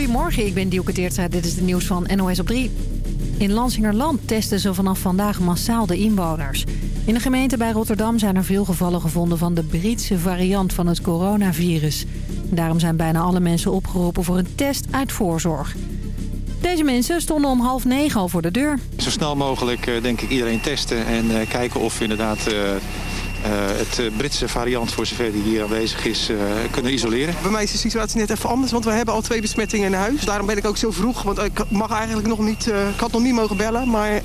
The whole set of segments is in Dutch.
Goedemorgen, ik ben Dielke Teertstra. Dit is het nieuws van NOS op 3. In Lansingerland testen ze vanaf vandaag massaal de inwoners. In de gemeente bij Rotterdam zijn er veel gevallen gevonden van de Britse variant van het coronavirus. Daarom zijn bijna alle mensen opgeroepen voor een test uit voorzorg. Deze mensen stonden om half negen al voor de deur. Zo snel mogelijk eh, denk ik iedereen testen en eh, kijken of inderdaad uh, het Britse variant voor zover die hier aanwezig is kunnen isoleren. Bij mij is de situatie net even anders, want we hebben al twee besmettingen in huis. Daarom ben ik ook zo vroeg, want ik mag eigenlijk nog niet, ik had nog niet mogen bellen, maar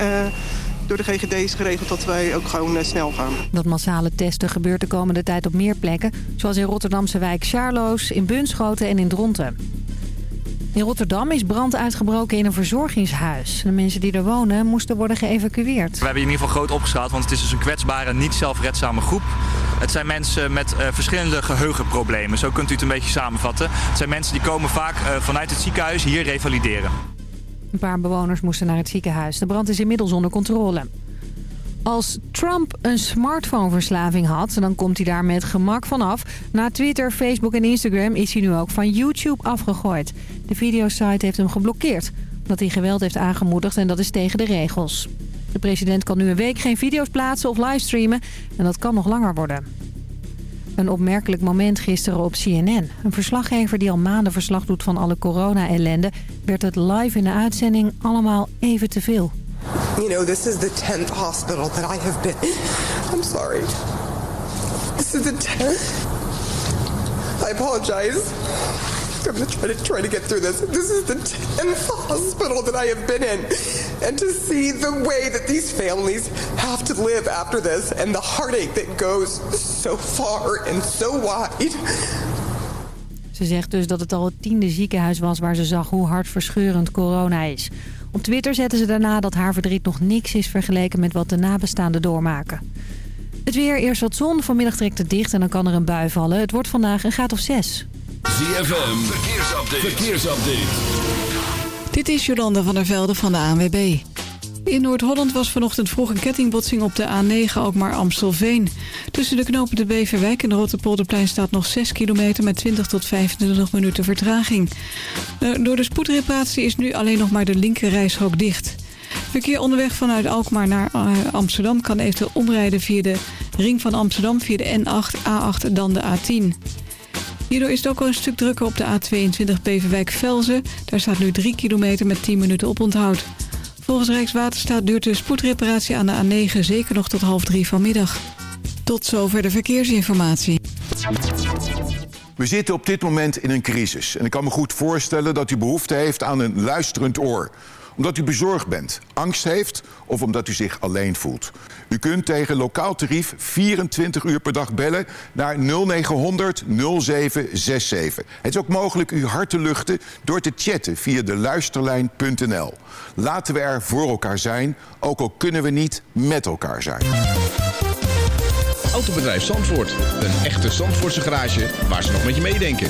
door de GGD is geregeld dat wij ook gewoon snel gaan. Dat massale testen gebeurt de komende tijd op meer plekken. Zoals in Rotterdamse wijk Charloes, in Bunschoten en in Dronten. In Rotterdam is brand uitgebroken in een verzorgingshuis. De mensen die er wonen moesten worden geëvacueerd. We hebben in ieder geval groot opgeschaald, want het is dus een kwetsbare, niet zelfredzame groep. Het zijn mensen met uh, verschillende geheugenproblemen. Zo kunt u het een beetje samenvatten. Het zijn mensen die komen vaak uh, vanuit het ziekenhuis hier revalideren. Een paar bewoners moesten naar het ziekenhuis. De brand is inmiddels onder controle. Als Trump een smartphoneverslaving had, dan komt hij daar met gemak vanaf. Na Twitter, Facebook en Instagram is hij nu ook van YouTube afgegooid. De videosite heeft hem geblokkeerd, omdat hij geweld heeft aangemoedigd en dat is tegen de regels. De president kan nu een week geen video's plaatsen of livestreamen en dat kan nog langer worden. Een opmerkelijk moment gisteren op CNN. Een verslaggever die al maanden verslag doet van alle corona-ellende... werd het live in de uitzending allemaal even te veel. You know, this is the 10th hospital that I have been. I'm sorry. This is the 10th. I apologize. I'm gonna try to try to get through this. This is the 10th hospital that I have been in. And to see the way that these families have to live after this and the heartache that goes so far and so wide. Ze zegt dus dat het al het tiende ziekenhuis was waar ze zag hoe hartverscheurend corona is. Op Twitter zetten ze daarna dat haar verdriet nog niks is vergeleken met wat de nabestaanden doormaken. Het weer, eerst wat zon, vanmiddag trekt het dicht en dan kan er een bui vallen. Het wordt vandaag een graad of 6. ZFM, verkeersupdate. verkeersupdate. Dit is Jolanda van der Velde van de ANWB. In Noord-Holland was vanochtend vroeg een kettingbotsing op de A9 ook maar Amstelveen. Tussen de knopen de Beverwijk en de Rotterpolderplein staat nog 6 kilometer met 20 tot 25 minuten vertraging. Door de spoedreparatie is nu alleen nog maar de linkerrijstrook dicht. Verkeer onderweg vanuit Alkmaar naar eh, Amsterdam kan eventueel omrijden via de ring van Amsterdam via de N8, A8 en dan de A10. Hierdoor is het ook al een stuk drukker op de A22 Beverwijk-Velzen. Daar staat nu 3 kilometer met 10 minuten op onthoud. Volgens Rijkswaterstaat duurt de spoedreparatie aan de A9 zeker nog tot half drie vanmiddag. Tot zover de verkeersinformatie. We zitten op dit moment in een crisis. En ik kan me goed voorstellen dat u behoefte heeft aan een luisterend oor omdat u bezorgd bent, angst heeft of omdat u zich alleen voelt. U kunt tegen lokaal tarief 24 uur per dag bellen naar 0900 0767. Het is ook mogelijk uw hart te luchten door te chatten via de luisterlijn.nl. Laten we er voor elkaar zijn, ook al kunnen we niet met elkaar zijn. Autobedrijf Zandvoort. Een echte Zandvoortse garage waar ze nog met je meedenken.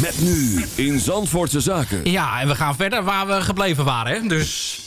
Met nu in Zandvoortse Zaken. Ja, en we gaan verder waar we gebleven waren. Dus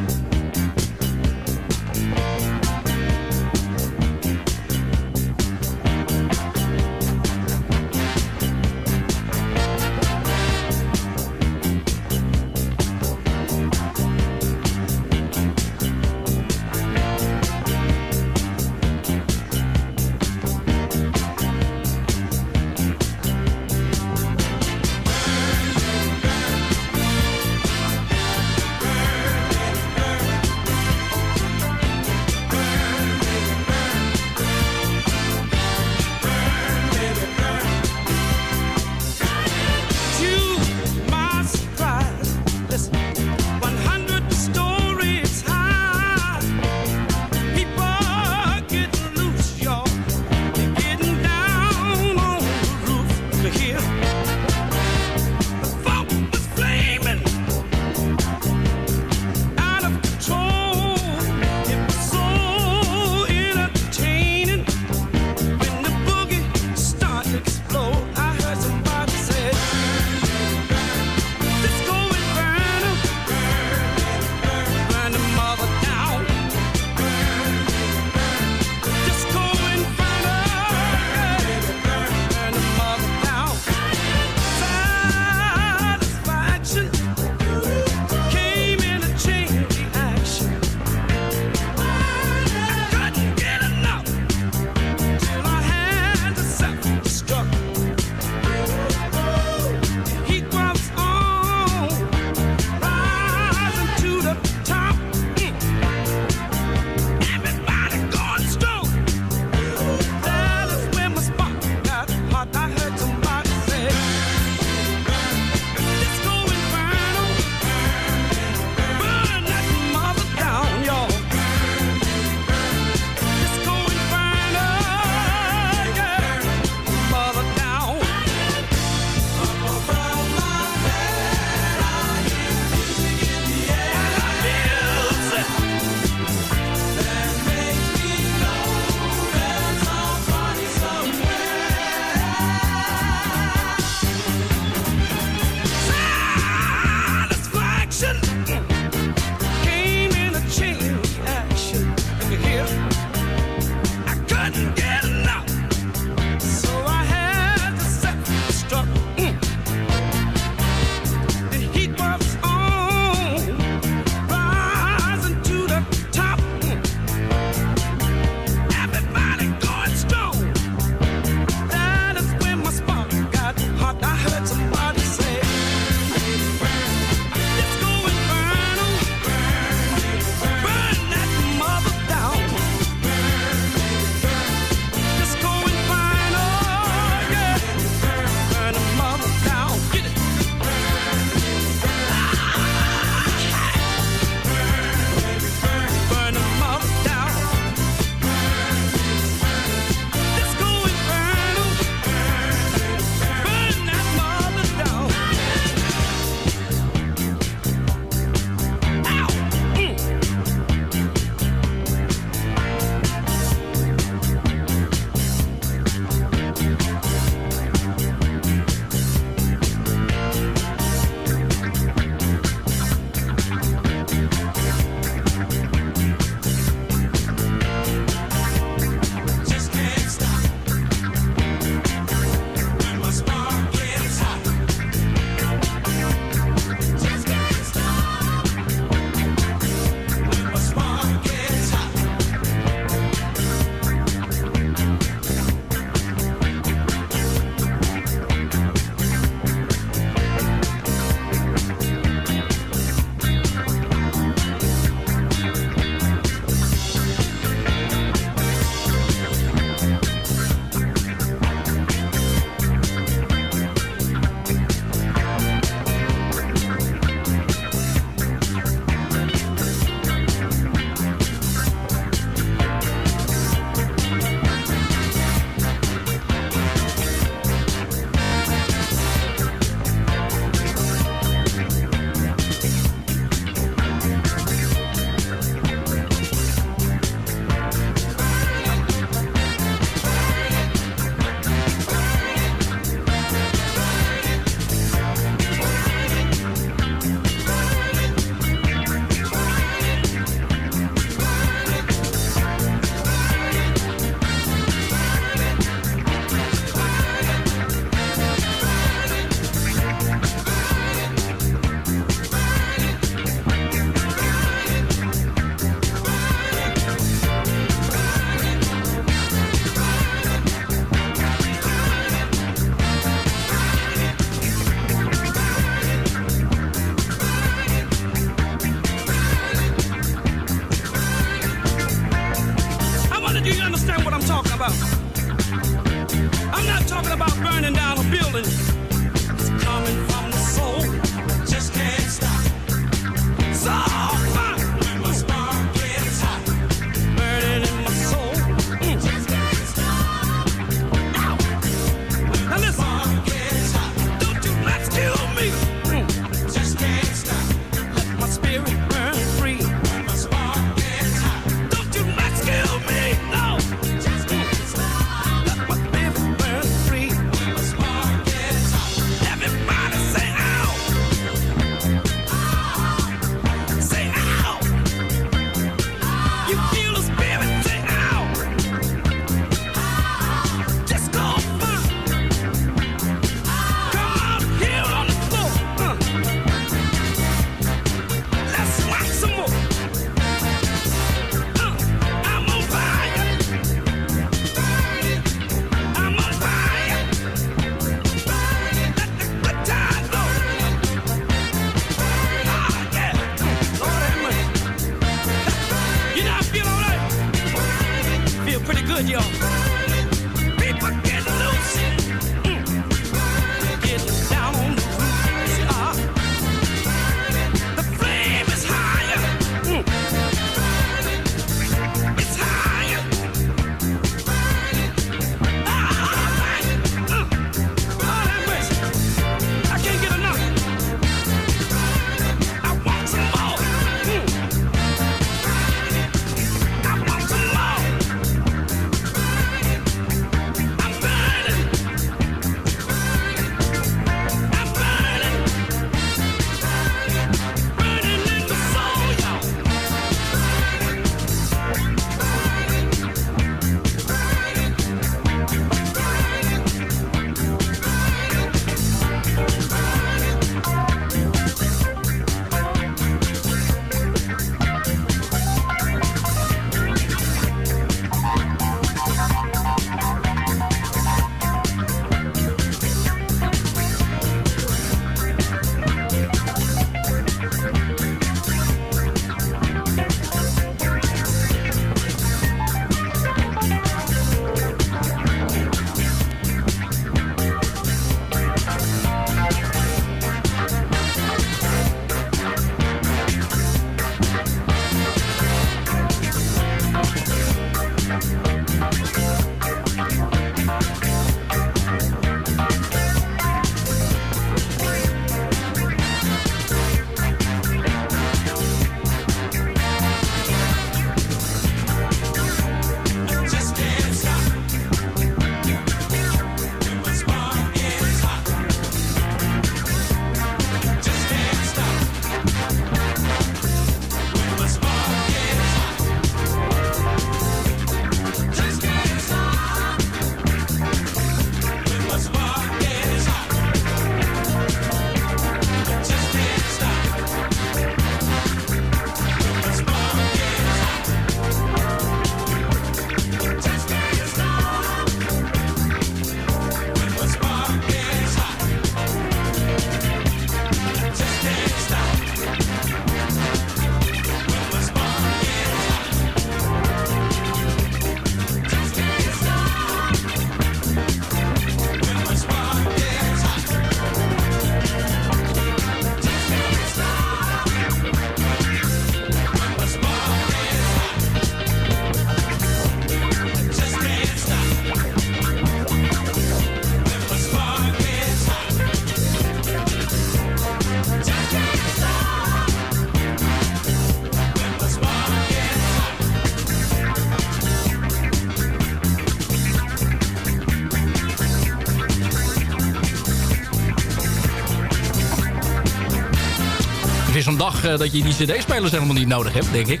dat je die cd-spelers helemaal niet nodig hebt, denk ik.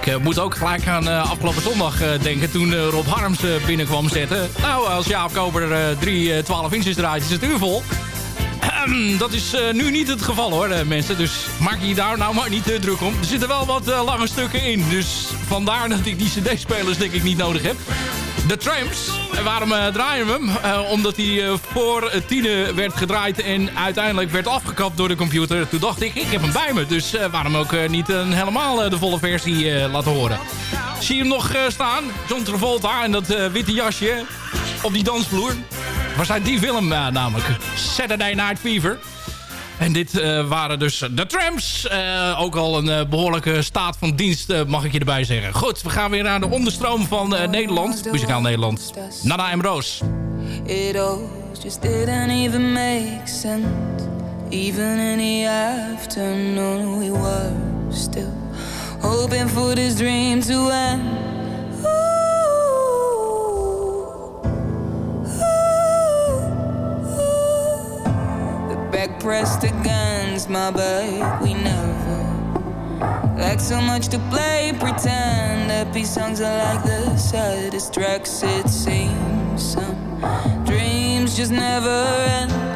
Ik eh, moet ook gelijk aan eh, afgelopen zondag eh, denken toen Rob Harms binnenkwam zetten. Nou, als Jaap Koper eh, drie eh, 12 inches draait, is het uur vol. Ahem, Dat is nu niet het geval hoor, mensen. Dus maak je daar nou maar niet te druk om. Er zitten wel wat lange stukken in. Dus vandaar dat ik die cd-spelers denk ik niet nodig heb. De Tramps. Waarom eh, draaien we hem? Eh, omdat hij eh, voor tienen werd gedraaid en uiteindelijk werd afgekapt door de computer. Toen dacht ik, ik heb hem bij me. Dus waarom ook niet een, helemaal de volle versie laten horen. Zie je hem nog staan? John Travolta en dat witte jasje op die dansvloer. Waar zijn die film namelijk? Saturday Night Fever. En dit eh, waren dus de trams. Eh, ook al een eh, behoorlijke staat van dienst, mag ik je erbij zeggen. Goed, we gaan weer naar de onderstroom van Nederland. Muzikaal Nederland. Nana en Roos. It all just didn't even make sense. Even in the afternoon we were still hoping for this dream to end. Like pressed against my bed, we never Like so much to play, pretend Happy songs are like the saddest tracks It seems. Some dreams just never end.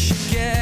should get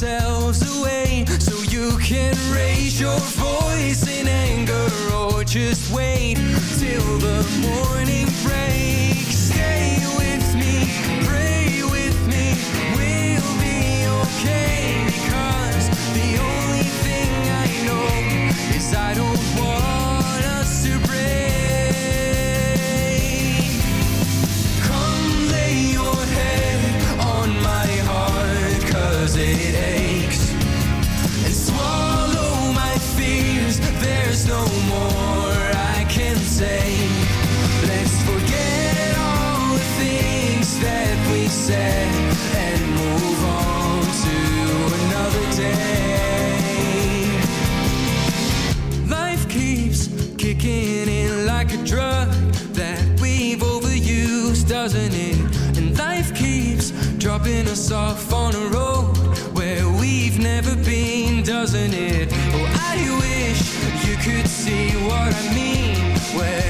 yourselves away so you can raise your voice in anger or just wait till the morning rain. Us off on a road where we've never been, doesn't it? Oh, I wish you could see what I mean when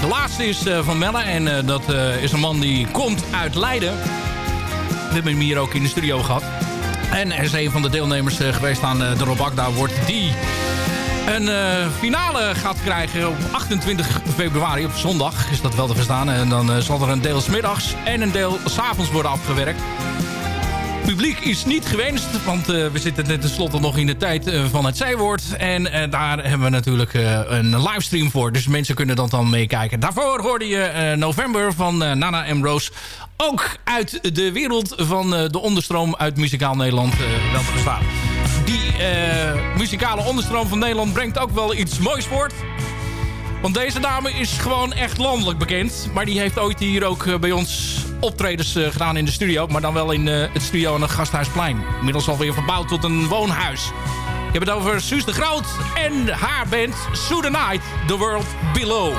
De laatste is eh, van Melle en eh, dat eh, is een man die komt uit Leiden. We hebben hem hier ook in de studio gehad. En er is een van de deelnemers geweest aan de Rob Akda wordt die een finale gaat krijgen op 28 februari, op zondag is dat wel te verstaan. En dan zal er een deel middags en een deel 's avonds worden afgewerkt. Publiek is niet gewenst, want eh, we zitten tenslotte nog in de tijd eh, van het zijwoord. En eh, daar hebben we natuurlijk een livestream voor, dus mensen kunnen dat dan meekijken. Daarvoor hoorde je November van Nana en Rose. Ook uit de wereld van de onderstroom uit muzikaal Nederland wel te verstaan. Die muzikale onderstroom van Nederland brengt ook wel iets moois voort. Want deze dame is gewoon echt landelijk bekend. Maar die heeft ooit hier ook eh, bij ons optredens eh, gedaan in de studio. Maar dan wel in eh, het studio aan het Gasthuisplein. Inmiddels alweer verbouwd tot een woonhuis. Ik heb het over Suus de Groot en haar band Sue the Night, The World Below.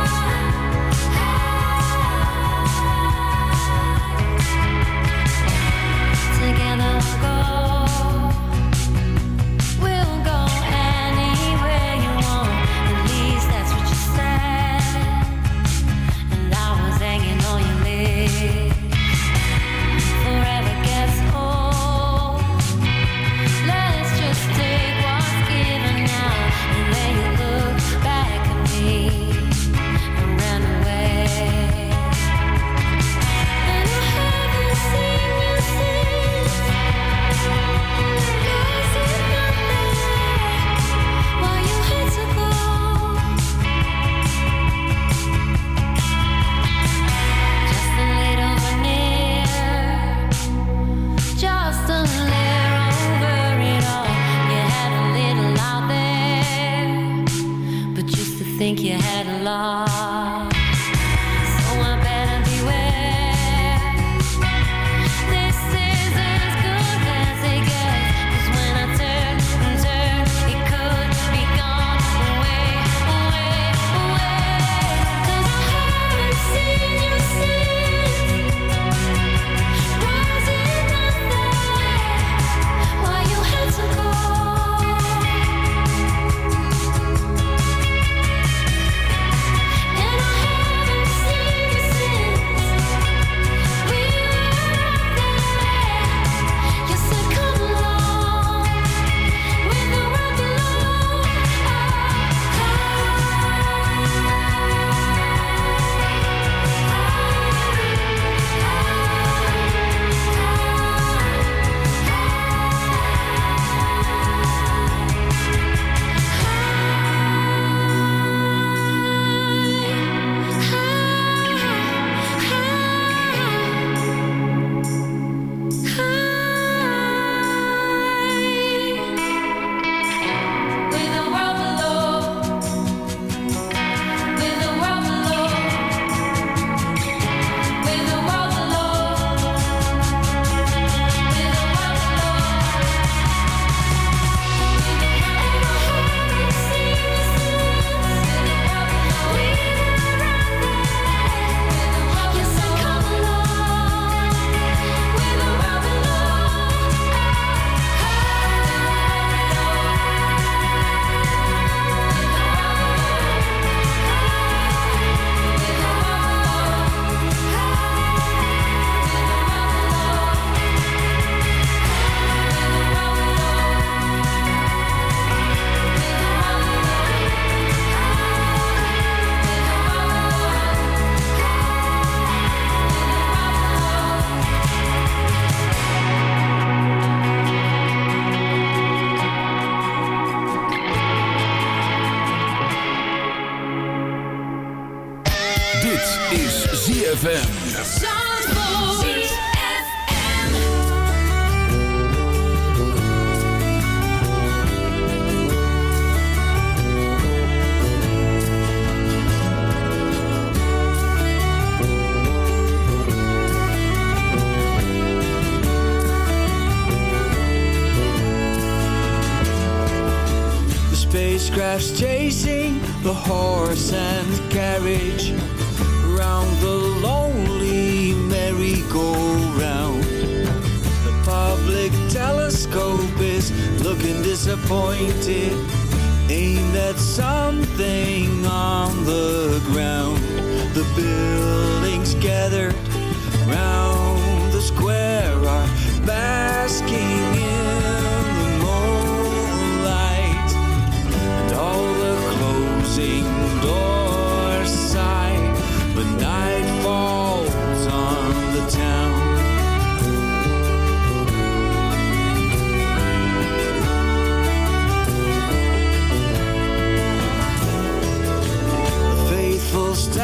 Spacecraft's chasing the horse and carriage round the lonely merry-go-round. The public telescope is looking disappointed, aimed at something on the ground. The buildings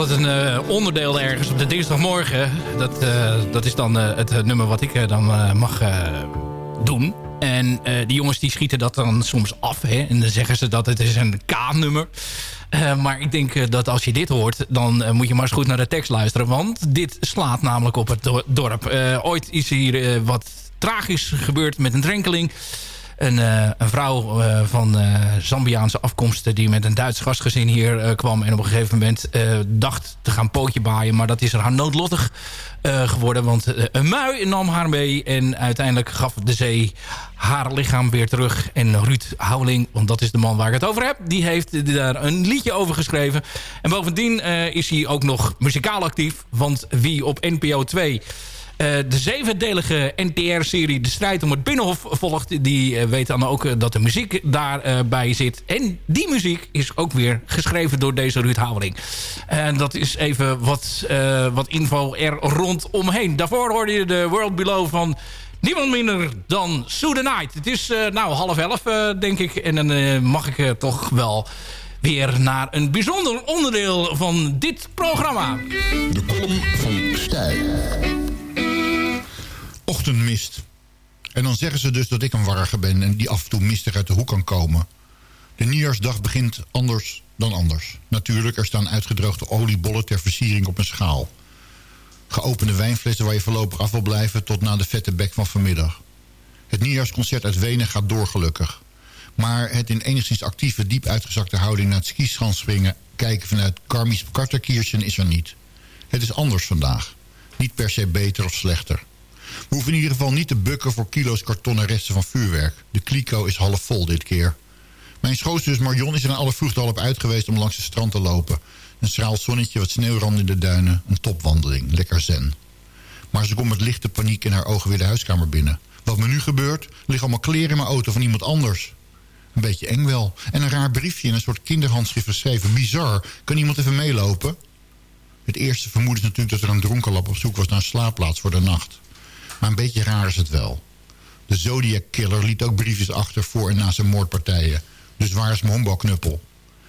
altijd een eh, onderdeel ergens op de dinsdagmorgen. Dat, eh, dat is dan eh, het nummer wat ik dan mag doen. En die jongens die schieten dat dan soms af. Hè? En dan zeggen ze dat het is een K-nummer. Maar ik denk dat als je dit hoort, dan moet je maar eens goed naar de tekst luisteren. Want dit slaat namelijk op het do- dorp. Ooit is hier wat tragisch gebeurd met een drenkeling. Een, eh, een vrouw eh, van eh, Zambiaanse afkomst... die met een Duits gastgezin hier kwam... en op een gegeven moment dacht te gaan pootje baaien... maar dat is er haar noodlottig geworden. Want een mui nam haar mee... en uiteindelijk gaf de zee haar lichaam weer terug. En Ruud Houweling, want dat is de man waar ik het over heb... die heeft daar een liedje over geschreven. En bovendien is hij ook nog muzikaal actief. Want wie op NPO 2... Eh, de zevendelige NTR-serie De Strijd om het Binnenhof volgt... die eh, weet dan ook eh, dat de muziek daarbij bij zit. En die muziek is ook weer geschreven door deze Ruud Haveling. En dat is even wat, wat info er rondomheen. Daarvoor hoorde je de World Below van... Niemand minder dan Sue the Night. Het is eh, nou half elf, denk ik. En dan mag ik toch wel weer naar een bijzonder onderdeel van dit programma. De column van Stijl. Ochtendmist. En dan zeggen ze dus dat ik een warriger ben... en die af en toe mistig uit de hoek kan komen. De nieuwjaarsdag begint anders dan anders. Natuurlijk, er staan uitgedroogde oliebollen ter versiering op een schaal. Geopende wijnflessen waar je voorlopig af wil blijven... tot na de vette bek van vanmiddag. Het nieuwjaarsconcert uit Wenen gaat door gelukkig. Maar het in enigszins actieve, diep uitgezakte houding... naar het skischanspringen kijken vanuit Karmies Karterkiersen is er niet. Het is anders vandaag. Niet per se beter of slechter. We hoeven in ieder geval niet te bukken voor kilo's kartonnen resten van vuurwerk. De kliko is half vol dit keer. Mijn schoonzus Marion is er in alle vroegte al op uit geweest om langs het strand te lopen. Een schraal zonnetje, wat sneeuwrand in de duinen. Een topwandeling, lekker zen. Maar ze komt met lichte paniek in haar ogen weer de huiskamer binnen. Wat me nu gebeurt, liggen allemaal kleren in mijn auto van iemand anders. Een beetje eng wel. En een raar briefje in een soort kinderhandschrift geschreven. Bizar. Kan iemand even meelopen? Het eerste vermoeden is natuurlijk dat er een dronkenlap op zoek was naar een slaapplaats voor de nacht. Maar een beetje raar is het wel. De Zodiac Killer liet ook briefjes achter voor en na zijn moordpartijen. Dus waar is mijn honkbalknuppel?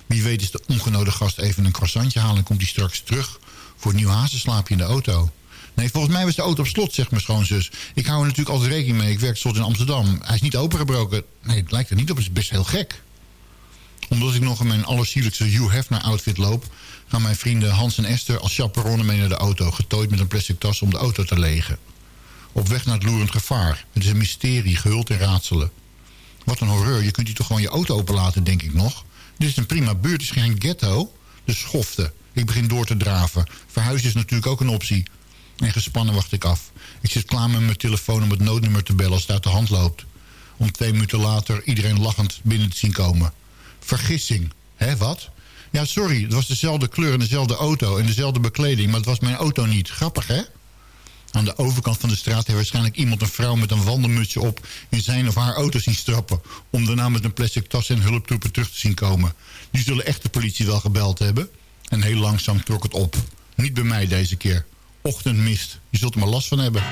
Wie weet is de ongenode gast even een croissantje halen... en komt hij straks terug voor een nieuw hazenslaapje in de auto. Nee, volgens mij was de auto op slot, zegt mijn schoonzus. Ik hou er natuurlijk altijd rekening mee. Ik werk slot in Amsterdam. Hij is niet opengebroken. Nee, het lijkt er niet op. Het is best heel gek. Omdat ik nog in mijn allersierlijkste Hugh Hefner outfit loop... gaan mijn vrienden Hans en Esther als chaperone mee naar de auto... getooid met een plastic tas om de auto te legen. Op weg naar het loerend gevaar. Het is een mysterie, gehuld in raadselen. Wat een horreur. Je kunt hier toch gewoon je auto openlaten, denk ik nog. Dit is een prima buurt, het is geen ghetto. De schofte. Ik begin door te draven. Verhuizen is natuurlijk ook een optie. En gespannen wacht ik af. Ik zit klaar met mijn telefoon om het noodnummer te bellen als het uit de hand loopt. Om twee minuten later iedereen lachend binnen te zien komen. Vergissing. Hé, wat? Ja, sorry, het was dezelfde kleur en dezelfde auto en dezelfde bekleding... maar het was mijn auto niet. Grappig, hè? Aan de overkant van de straat heeft waarschijnlijk iemand een vrouw met een wandelmutsje op... in zijn of haar auto zien strappen... om daarna met een plastic tas en hulptroepen terug te zien komen. Die zullen echt de politie wel gebeld hebben. En heel langzaam trok het op. Niet bij mij deze keer. Ochtendmist. Je zult er maar last van hebben.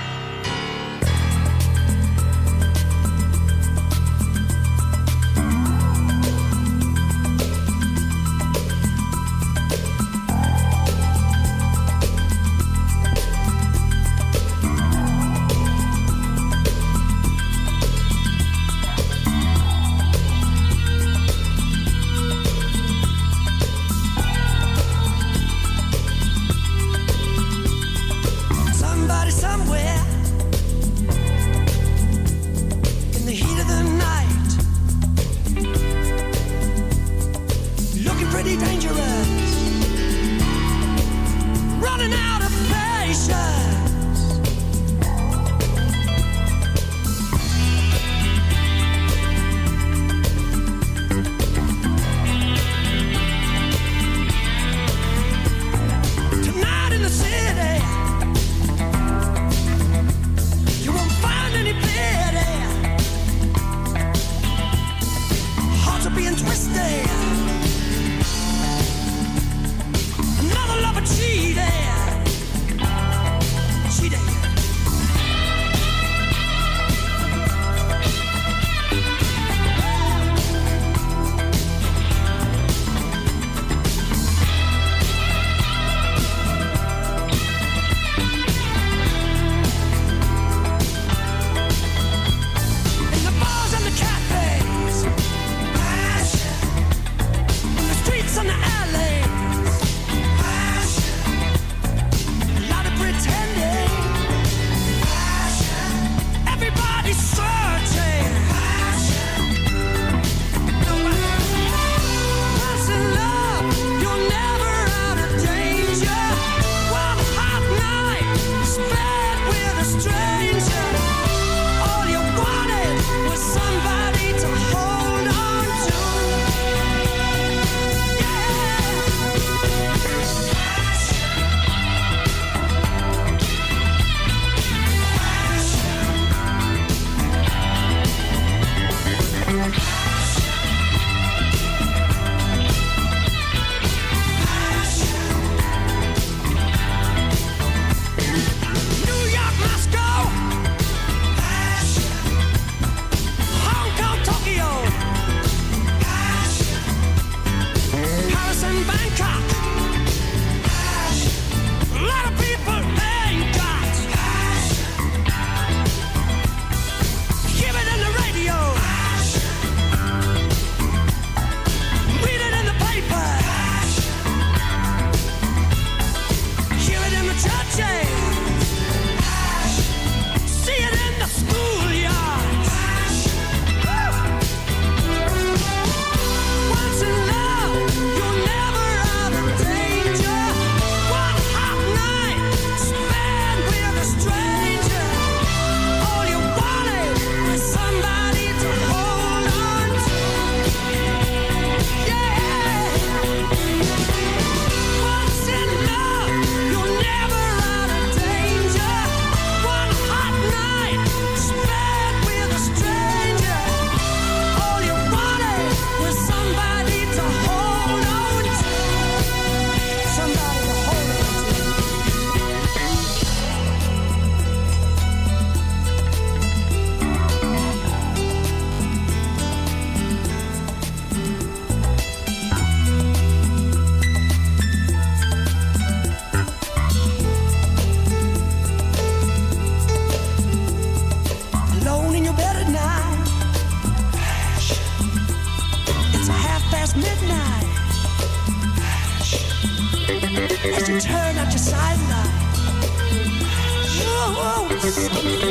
Oh,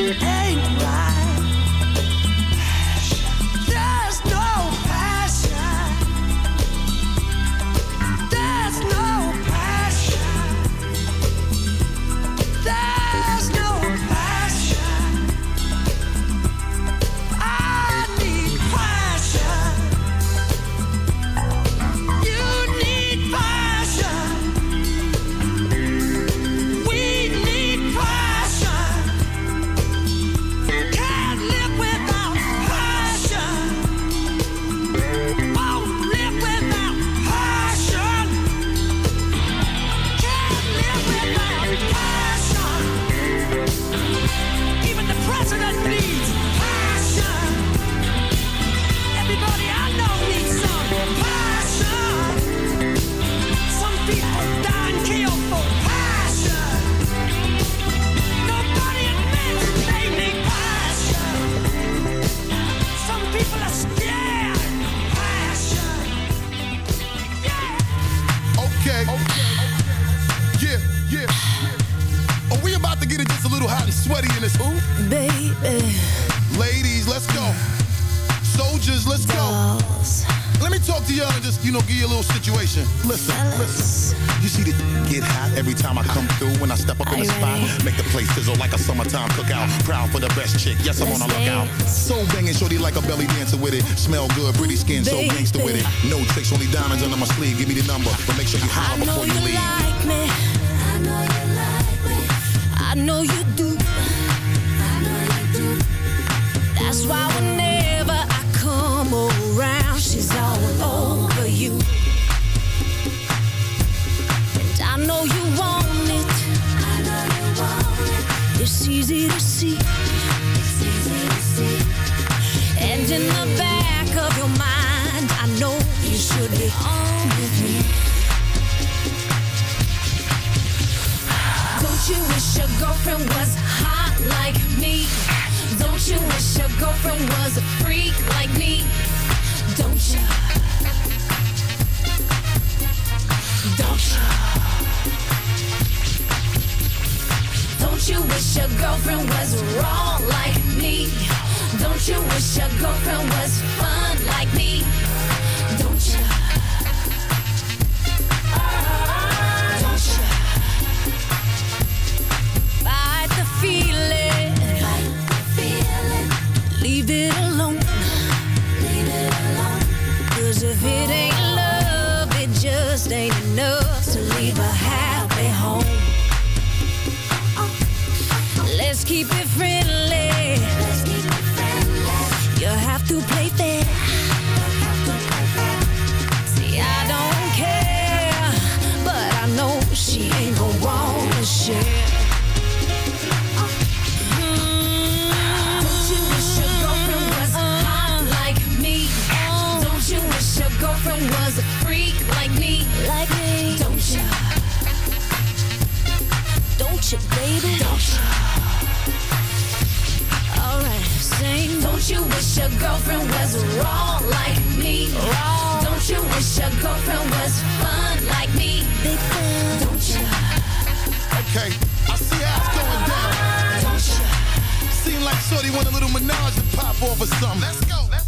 like Shorty want a little menage to pop off or something. Let's go.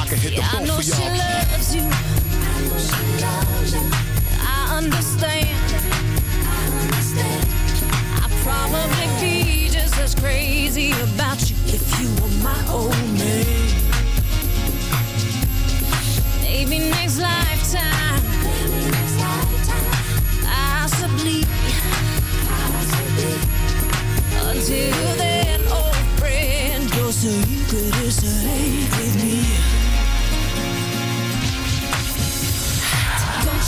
I can hit the Yeah, I know she y'all. loves you. I understand. I'd probably be just as crazy about you if you were my old man. Maybe next lifetime. Possibly. Until then, old friend, you're so you could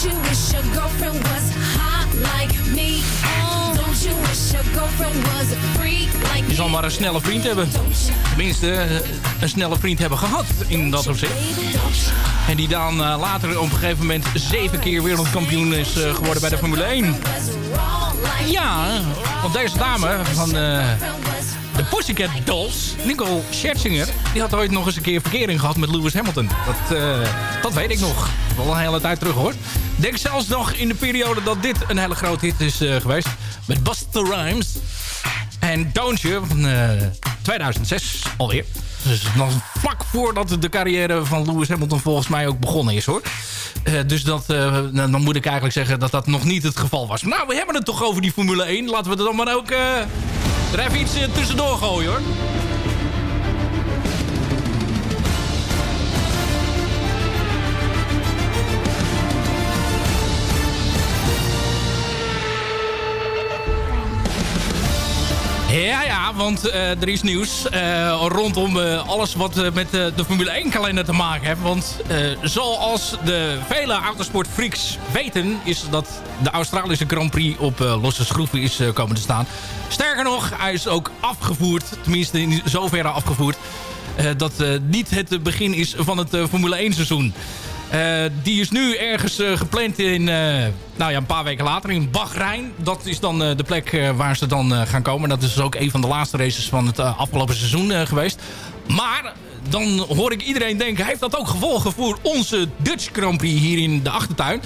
Don't you wish your girlfriend was hot like me? Don't you Je zal maar een snelle vriend hebben. Tenminste, eh, een snelle vriend hebben gehad in dat opzicht. En die dan eh, later op een gegeven moment zeven keer wereldkampioen is eh, geworden bij de Formule 1. Ja, want deze dame van de Pussycat Dolls, Nicole Scherzinger... die had ooit nog eens een keer verkering gehad met Lewis Hamilton. Dat, dat weet ik nog. Wel een hele tijd terug hoor. Denk zelfs nog in de periode dat dit een hele grote hit is eh, geweest. Met Buster Rhymes. En Don't You van eh, 2006 alweer. Dus nog vlak voordat de carrière van Lewis Hamilton volgens mij ook begonnen is hoor. Eh, dus dat, eh, nou, dan moet ik eigenlijk zeggen dat dat nog niet het geval was. Nou, we hebben het toch over die Formule 1. Laten we er dan maar ook eh, er even iets eh, tussendoor gooien hoor. Ja, ja, want eh, er is nieuws eh, rondom eh, alles wat met de Formule 1 kalender te maken heeft. Want zoals de vele autosportfreaks weten... is dat de Australische Grand Prix op losse schroeven is komen te staan. Sterker nog, hij is ook afgevoerd. Tenminste, in zoverre afgevoerd. dat niet het begin is van het Formule 1 seizoen. Eh, die is nu ergens eh, gepland in, eh, nou ja, een paar weken later in Bahrein. Dat is dan de plek waar ze dan gaan komen. Dat is ook een van de laatste races van het afgelopen seizoen geweest. Maar dan hoor ik iedereen denken, heeft dat ook gevolgen voor onze Dutch Grand Prix hier in de achtertuin?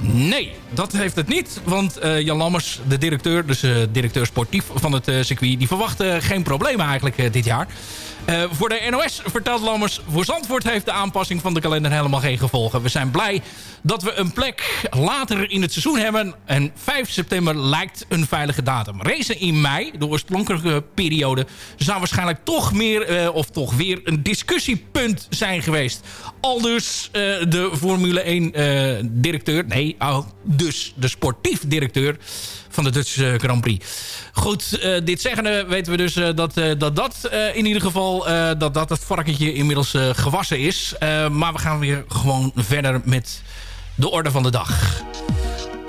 Nee, dat heeft het niet. Want Jan Lammers, de directeur, dus eh, directeur sportief van het circuit... die verwacht geen problemen eigenlijk dit jaar. Eh, voor de NOS vertelt Lammers... voor Zandvoort heeft de aanpassing van de kalender helemaal geen gevolgen. We zijn blij dat we een plek later in het seizoen hebben. En 5 september lijkt een veilige datum. Racen in mei, de oorspronkelijke periode... zou waarschijnlijk toch meer eh, of toch weer een discussiepunt zijn geweest. Aldus eh, de Formule 1 eh, directeur... nee, oh, dus de sportief directeur van de Dutch Grand Prix. Goed, eh, dit zeggende weten we dus eh, dat, eh, dat dat eh, in ieder geval... eh, dat dat het varkentje inmiddels eh, gewassen is. Eh, maar we gaan weer gewoon verder met de orde van de dag.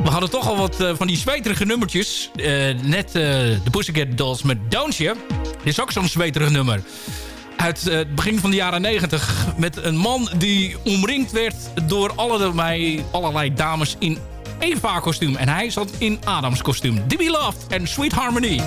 We hadden toch al wat eh, van die zweterige nummertjes. Eh, net eh, de Pussycat Dolls met You. Dit is ook zo'n zweterig nummer. Uit eh, het begin van de jaren 90. Met een man die omringd werd door allerlei, allerlei dames in Eva-kostuum. En hij zat in Adams kostuum. Debbie Loved en Sweet Harmony.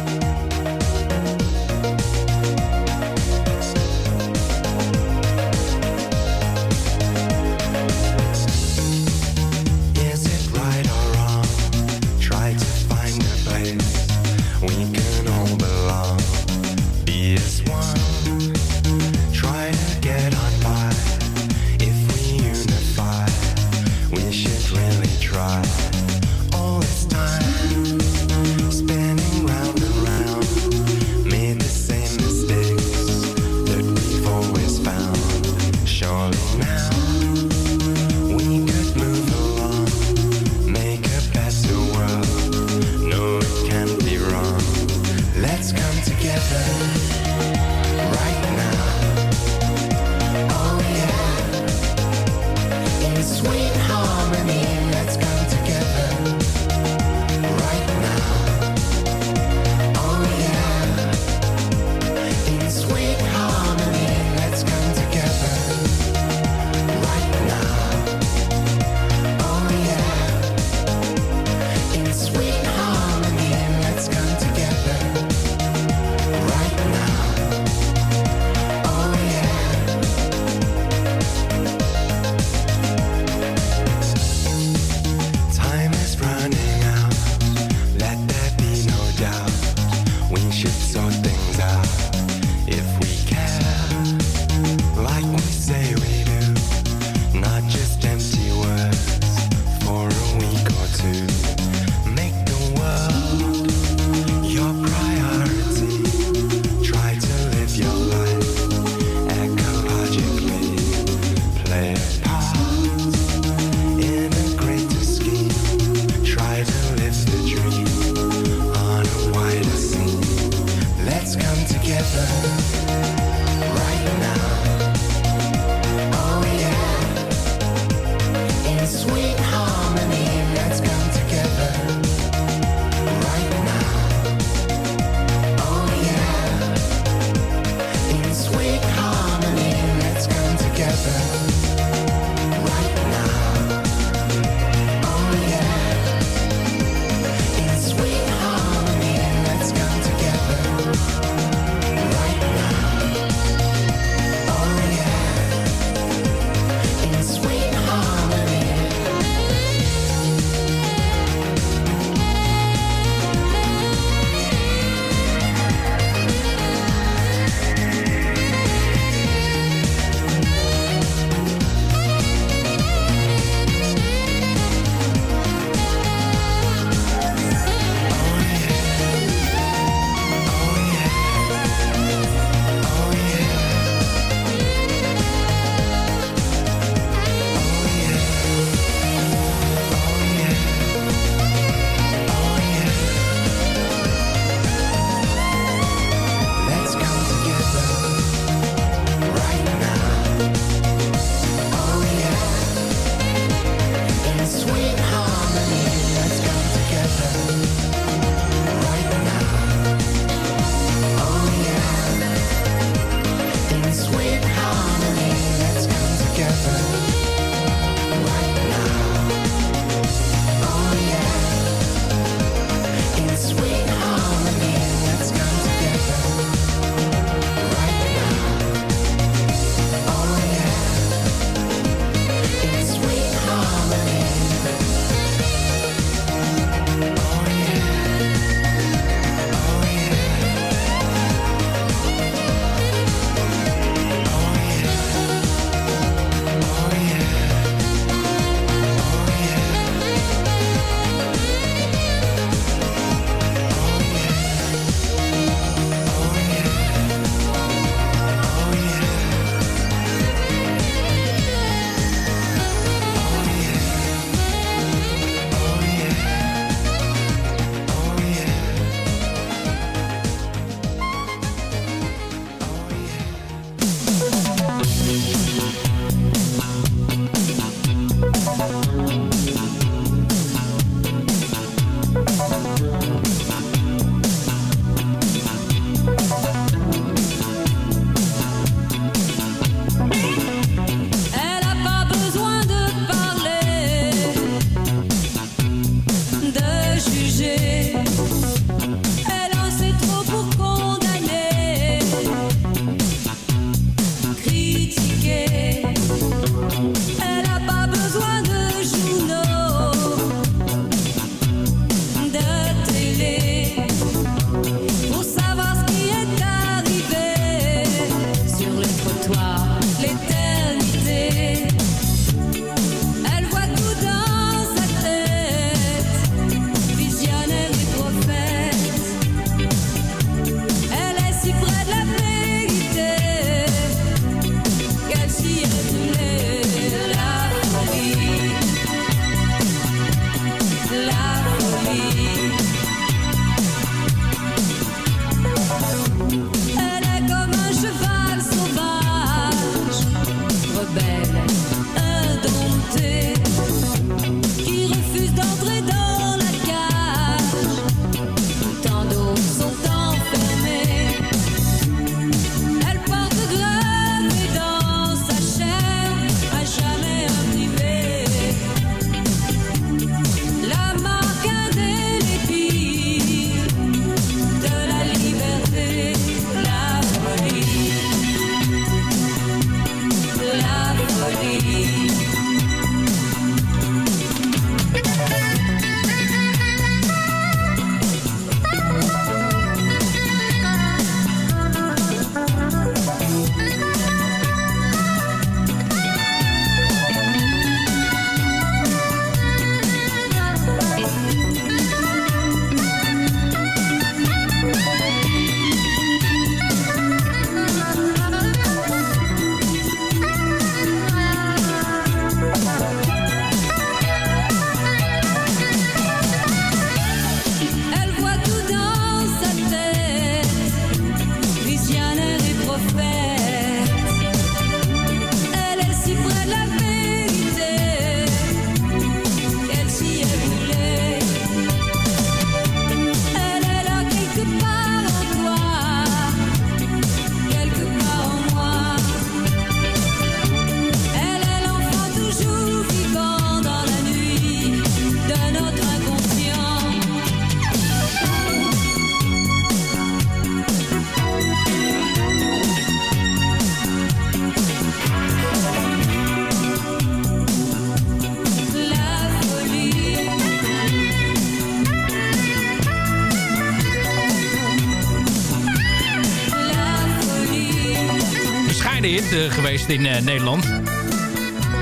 Eh, geweest in eh, Nederland.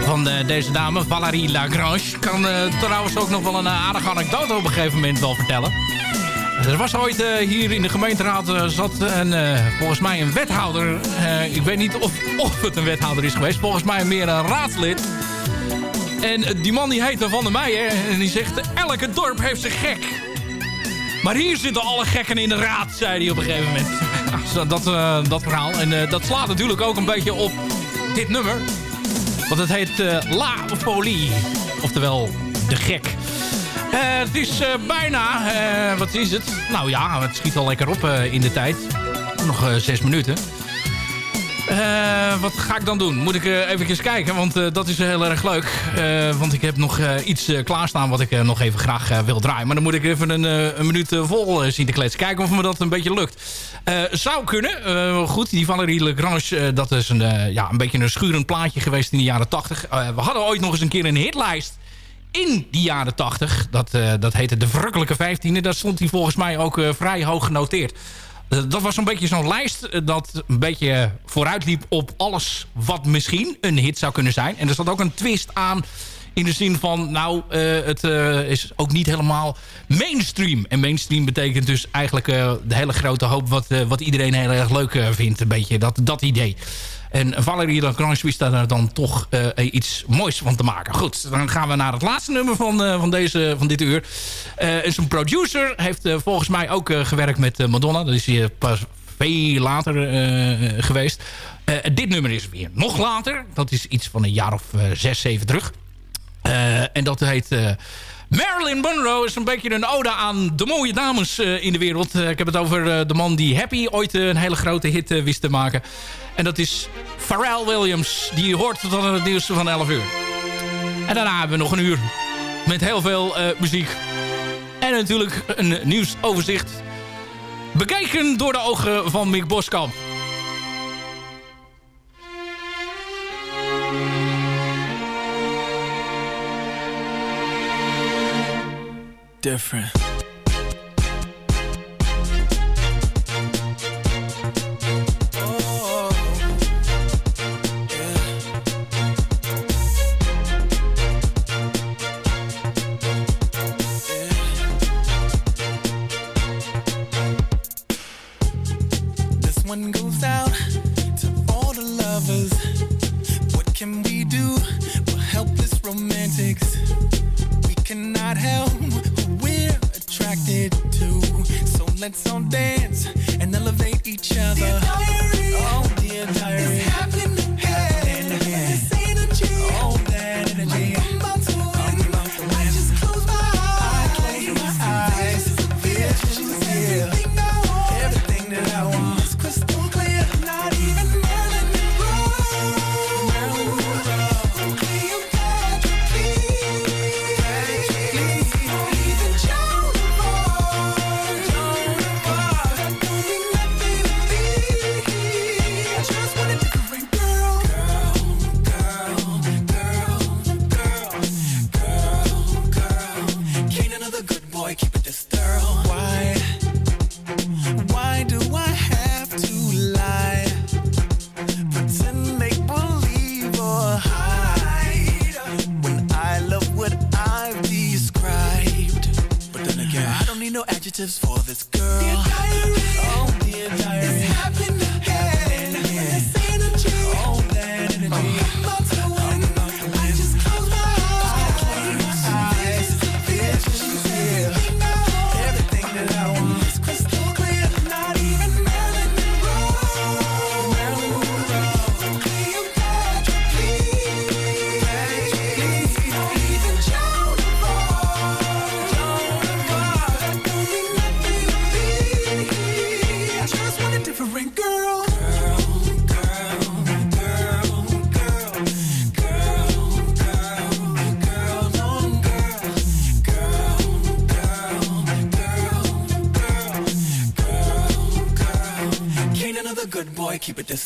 Van eh, deze dame, Valérie Lagrange. Kan trouwens ook nog wel een aardige anekdote op een gegeven moment wel vertellen. Er was ooit hier in de gemeenteraad zat een, volgens mij een wethouder. Ik weet niet of, of het een wethouder is geweest. Volgens mij meer een raadslid. En die man die heette Van der Meijer. En die zegt, elke dorp heeft zijn gek. Maar hier zitten alle gekken in de raad, zei hij op een gegeven moment. Zo, dat, eh, dat verhaal. En eh, dat slaat natuurlijk ook een beetje op dit nummer. Want het heet eh, La Folie. Oftewel, de gek. Het is bijna, wat is het? Nou ja, het schiet al lekker op in de tijd. Nog zes minuten. Eh, wat ga ik dan doen? Moet ik uh, even kijken, want eh, dat is heel erg leuk. Eh, want ik heb nog eh, iets eh, klaarstaan wat ik eh, nog even graag eh, wil draaien. Maar dan moet ik even een, eh, een minuut eh, vol eh, zien te kletsen. Kijken of me dat een beetje lukt. Eh, zou kunnen. Eh, goed, die Valérie Lagrange, eh, dat is een, eh, ja, een beetje een schurend plaatje geweest in de jaren 80. Eh, we hadden ooit nog eens een keer een hitlijst in die jaren 80. Dat, eh, dat heette de Verrukkelijke 15e. Daar stond hij volgens mij ook eh, vrij hoog genoteerd. Eh, dat was een beetje zo'n lijst eh, dat een beetje vooruitliep op alles wat misschien een hit zou kunnen zijn. En er zat ook een twist aan in de zin van, nou, eh, het eh, is ook niet helemaal mainstream. En mainstream betekent dus eigenlijk eh, de hele grote hoop wat, eh, wat iedereen heel erg leuk eh, vindt. Een beetje dat, dat idee. En Valerie Lagrange wist daar dan toch eh, iets moois van te maken. Goed, dan gaan we naar het laatste nummer van, eh, van, deze, van dit uur. Een producer. Heeft volgens mij ook gewerkt met Madonna. Dat is hier pas veel later geweest. Dit nummer is weer nog later. Dat is iets van een jaar of zes, zeven terug. En dat heet... Marilyn Monroe is een beetje een ode aan de mooie dames in de wereld. Ik heb het over de man die Happy ooit een hele grote hit wist te maken. En dat is Pharrell Williams. Die hoort tot aan het nieuws van 11 uur. En daarna hebben we nog een uur met heel veel eh, muziek. En natuurlijk een nieuwsoverzicht. Bekeken door de ogen van Mick Boskamp. different. Let's all dance and elevate each other. Keep it this